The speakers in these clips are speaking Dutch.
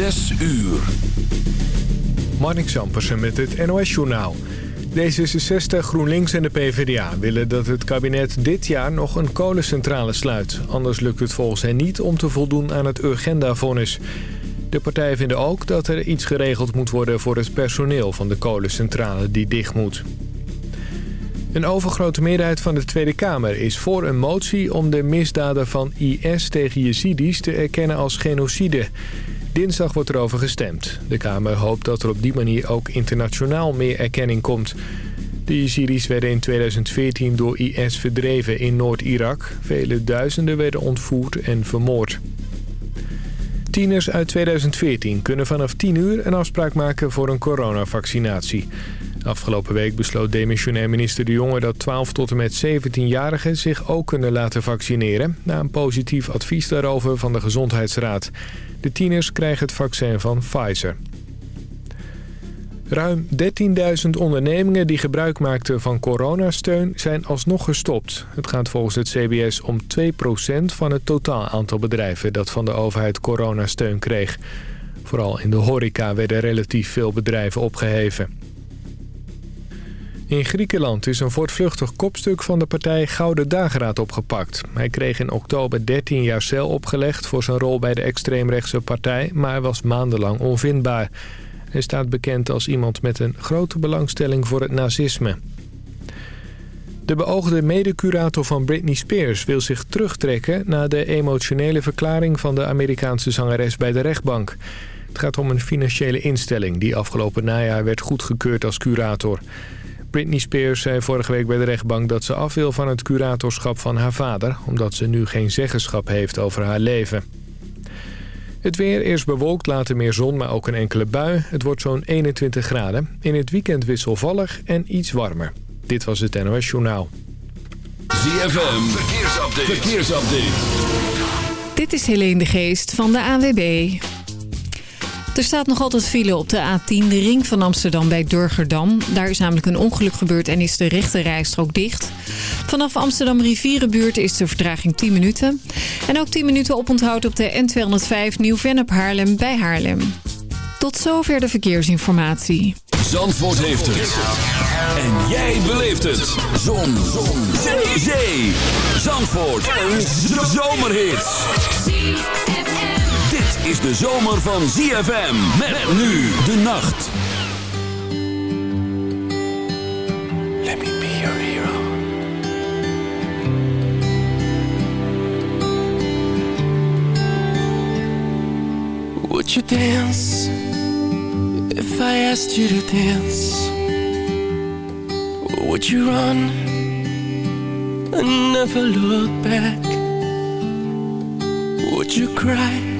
Zes uur. Marnik Zampersen met het NOS-journaal. D66, GroenLinks en de PvdA willen dat het kabinet dit jaar nog een kolencentrale sluit. Anders lukt het volgens hen niet om te voldoen aan het Urgenda-vonnis. De partijen vinden ook dat er iets geregeld moet worden voor het personeel van de kolencentrale die dicht moet. Een overgrote meerderheid van de Tweede Kamer is voor een motie om de misdaden van IS tegen Jezidis te erkennen als genocide. Dinsdag wordt erover gestemd. De Kamer hoopt dat er op die manier ook internationaal meer erkenning komt. De Jezidis werden in 2014 door IS verdreven in Noord-Irak. Vele duizenden werden ontvoerd en vermoord. Tieners uit 2014 kunnen vanaf 10 uur een afspraak maken voor een coronavaccinatie. Afgelopen week besloot demissionair minister De Jonge dat 12 tot en met 17-jarigen zich ook kunnen laten vaccineren... na een positief advies daarover van de Gezondheidsraad. De tieners krijgen het vaccin van Pfizer. Ruim 13.000 ondernemingen die gebruik maakten van coronasteun zijn alsnog gestopt. Het gaat volgens het CBS om 2% van het totaal aantal bedrijven dat van de overheid coronasteun kreeg. Vooral in de horeca werden relatief veel bedrijven opgeheven. In Griekenland is een voortvluchtig kopstuk van de partij Gouden Dageraad opgepakt. Hij kreeg in oktober 13 jaar cel opgelegd voor zijn rol bij de extreemrechtse partij... maar was maandenlang onvindbaar. Hij staat bekend als iemand met een grote belangstelling voor het nazisme. De beoogde medecurator van Britney Spears wil zich terugtrekken... na de emotionele verklaring van de Amerikaanse zangeres bij de rechtbank. Het gaat om een financiële instelling die afgelopen najaar werd goedgekeurd als curator... Britney Spears zei vorige week bij de rechtbank dat ze af wil van het curatorschap van haar vader... omdat ze nu geen zeggenschap heeft over haar leven. Het weer, eerst bewolkt, later meer zon, maar ook een enkele bui. Het wordt zo'n 21 graden. In het weekend wisselvallig en iets warmer. Dit was het NOS Journaal. ZFM, verkeersupdate. verkeersupdate. Dit is Helene de Geest van de AWB. Er staat nog altijd file op de A10, de ring van Amsterdam bij Durgerdam. Daar is namelijk een ongeluk gebeurd en is de rechte rijstrook dicht. Vanaf Amsterdam Rivierenbuurt is de vertraging 10 minuten. En ook 10 minuten oponthoud op de N205 Nieuw-Vennep Haarlem bij Haarlem. Tot zover de verkeersinformatie. Zandvoort heeft het. En jij beleeft het. Zon. Zon. Zee. Zandvoort. Een zomerhit is de zomer van ZFM. Met, nu de nacht. Let me be your hero. Would you dance if I asked you to dance? Would you run and never look back? Would you cry?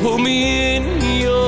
Hold me in your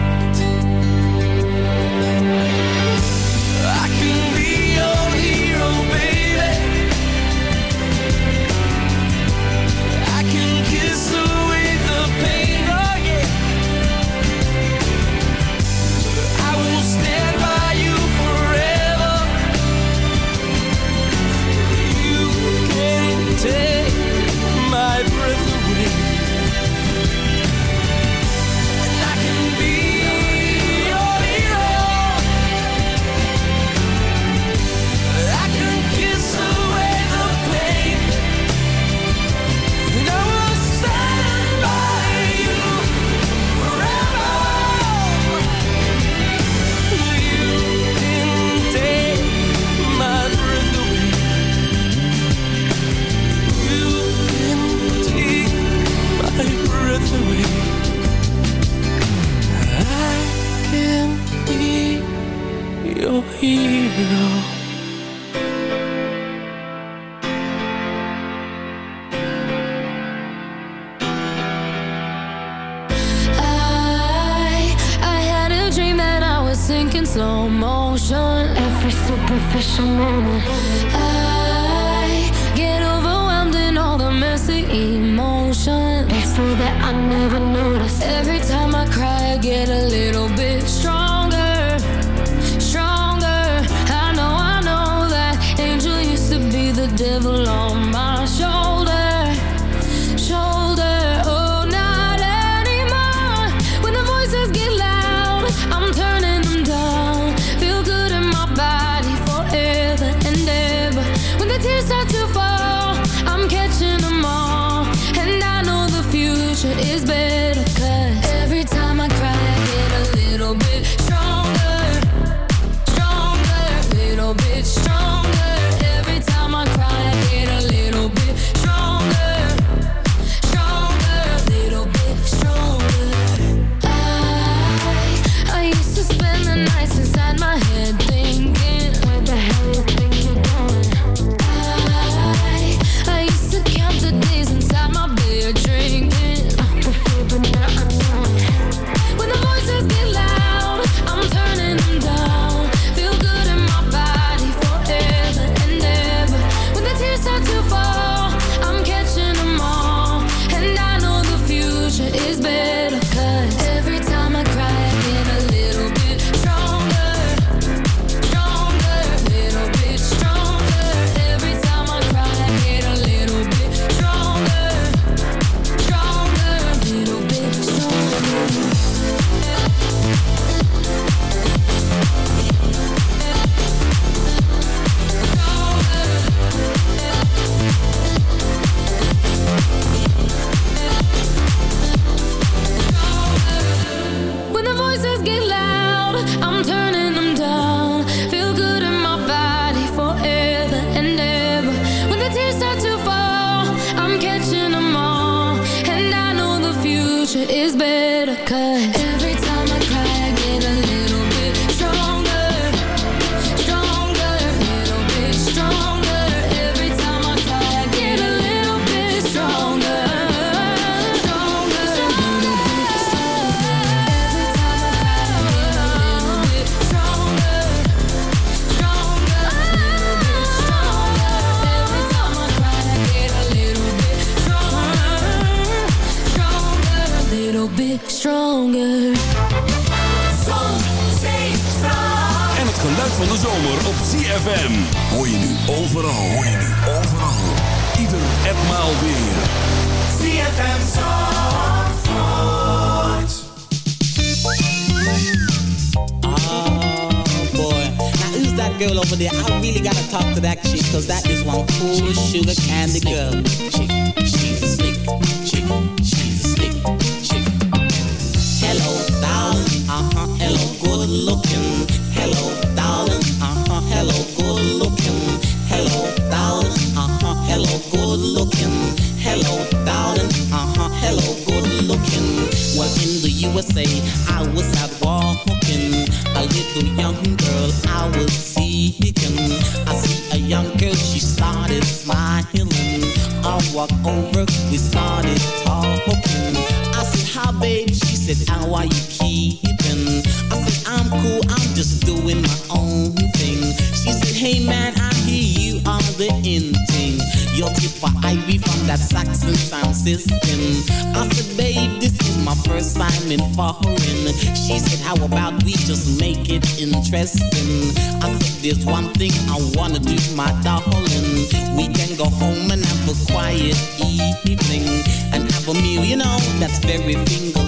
ago. slow motion Every superficial moment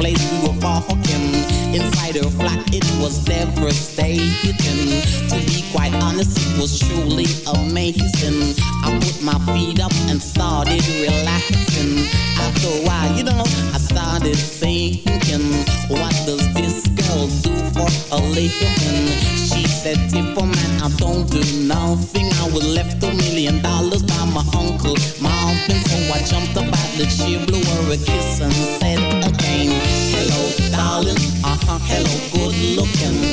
place we were walking. Inside her flat, it was never hello, good looking.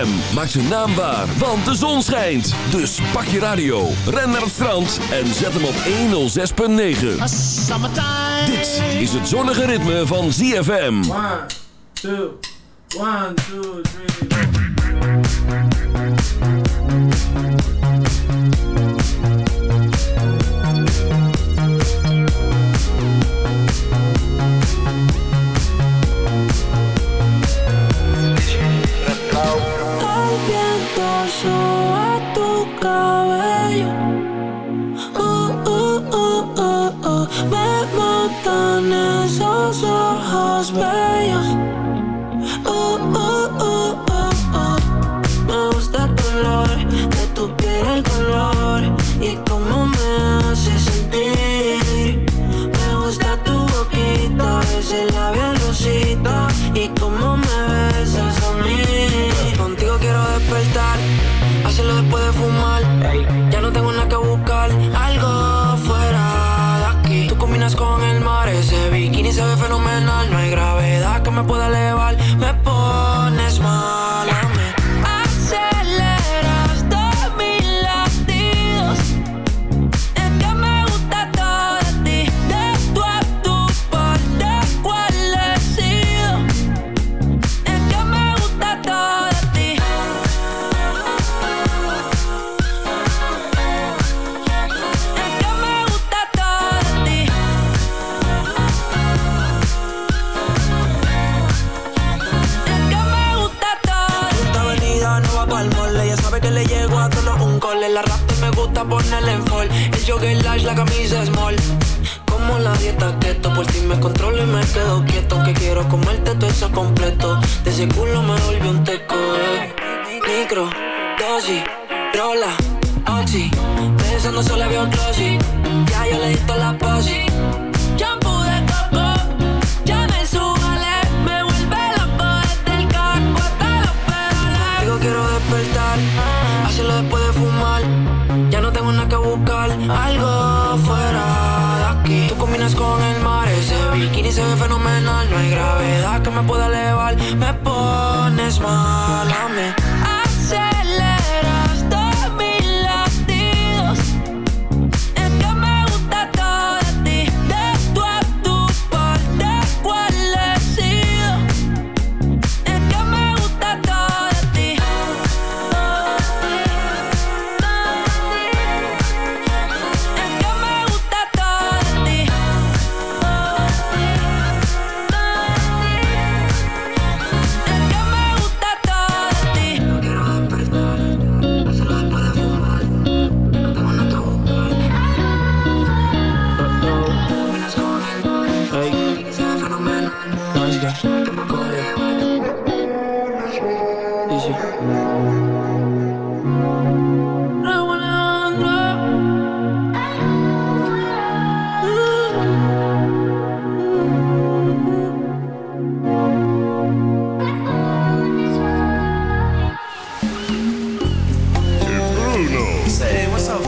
ZFM. Maak zijn naam waar, want de zon schijnt. Dus pak je radio, ren naar het strand en zet hem op 106.9. Dit is het zonnige ritme van ZFM. 1, 2, 1, 2, 3, La rap me gusta ponerle en fall. El jogger large, la camisa small. Como la dieta keto, por ti me controlo y me quedo quieto. Que quiero comerte todo eso completo. De ese culo me volví un teco, eh. Micro, dosis, rola, oxi. Pensando solo había un glossy. Ya yo le di la posi. Bikini se ve fenomenal. No hay gravedad que me pueda elevar, me pones mal a mí.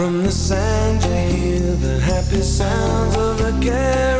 from the sand you hear the happy sounds of a carousel.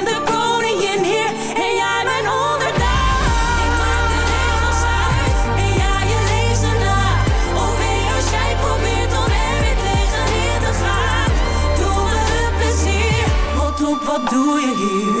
rot op, wat doe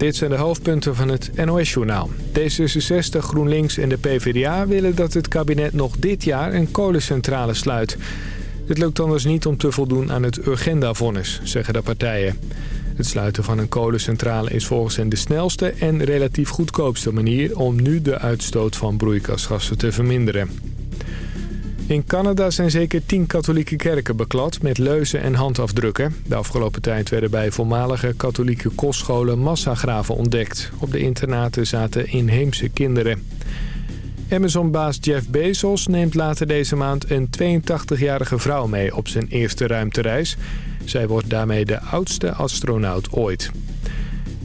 Dit zijn de hoofdpunten van het NOS-journaal. D66, GroenLinks en de PvdA willen dat het kabinet nog dit jaar een kolencentrale sluit. Het lukt anders niet om te voldoen aan het Urgenda-vonnis, zeggen de partijen. Het sluiten van een kolencentrale is volgens hen de snelste en relatief goedkoopste manier... om nu de uitstoot van broeikasgassen te verminderen. In Canada zijn zeker tien katholieke kerken beklad met leuzen en handafdrukken. De afgelopen tijd werden bij voormalige katholieke kostscholen massagraven ontdekt. Op de internaten zaten inheemse kinderen. Amazon-baas Jeff Bezos neemt later deze maand een 82-jarige vrouw mee op zijn eerste ruimtereis. Zij wordt daarmee de oudste astronaut ooit.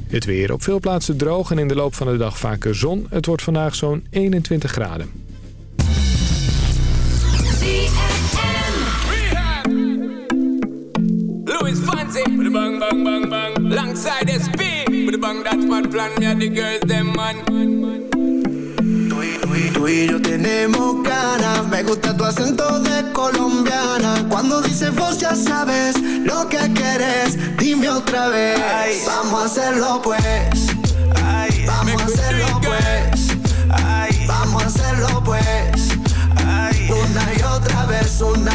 Het weer op veel plaatsen droog en in de loop van de dag vaker zon. Het wordt vandaag zo'n 21 graden. Louis Fancy with bang bang bang bang. Alongside SP with the bang that smart plan. Me and the girls them man. Tú y yo tenemos ganas, me gusta tu acento de colombiana. Cuando dices vos ya sabes lo que quieres, dime otra vez. Vamos a hacerlo pues. Vamos a hacerlo pues. Vamos a hacerlo pues. Una y otra vez, una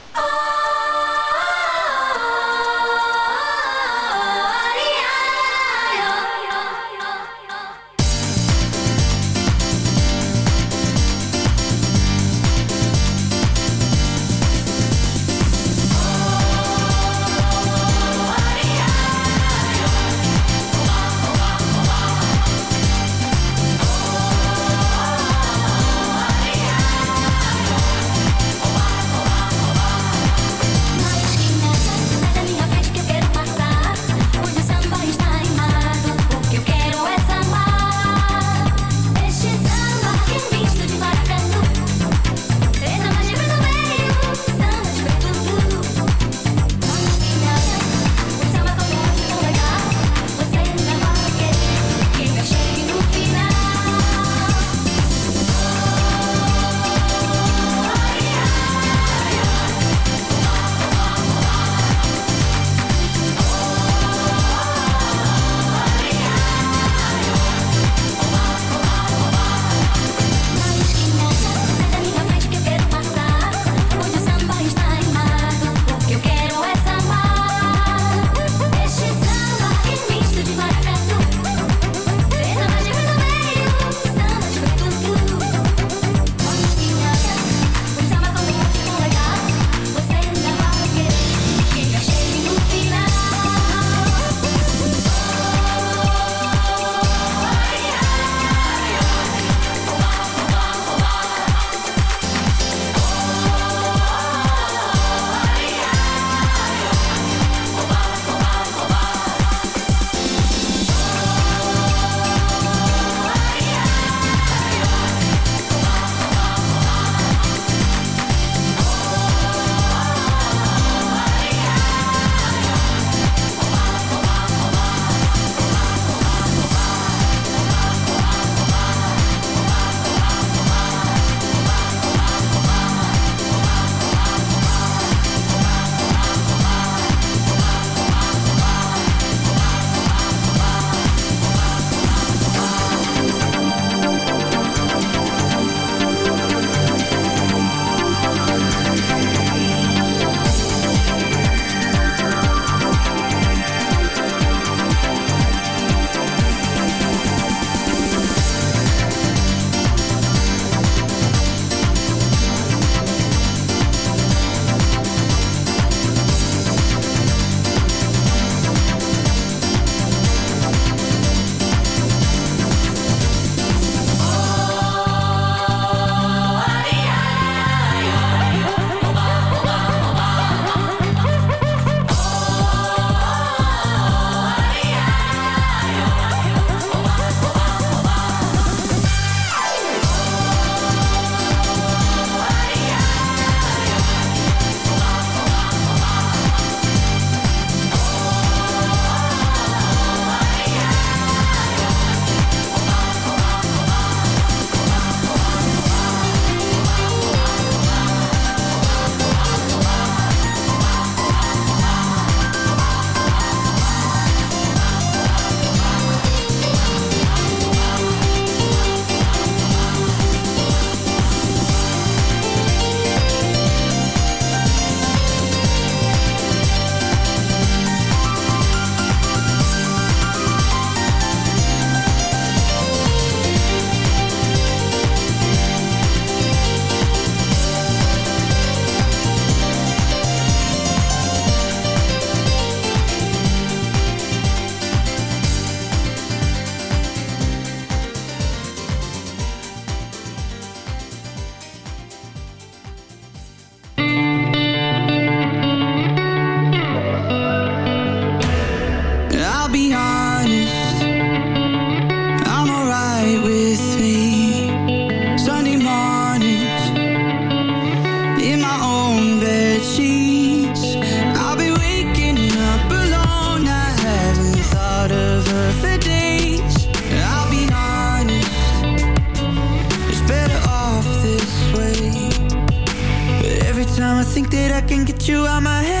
you out my head.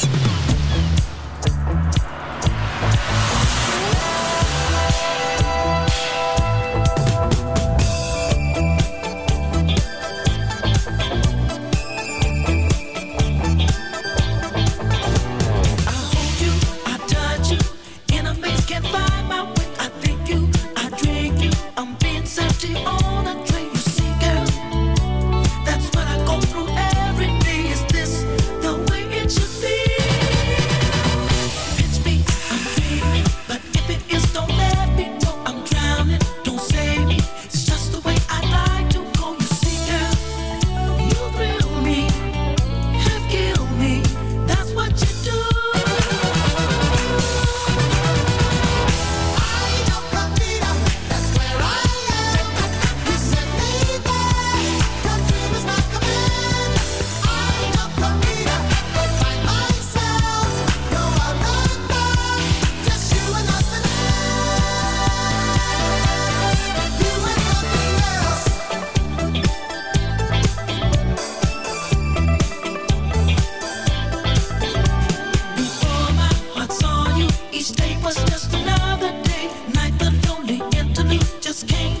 just can't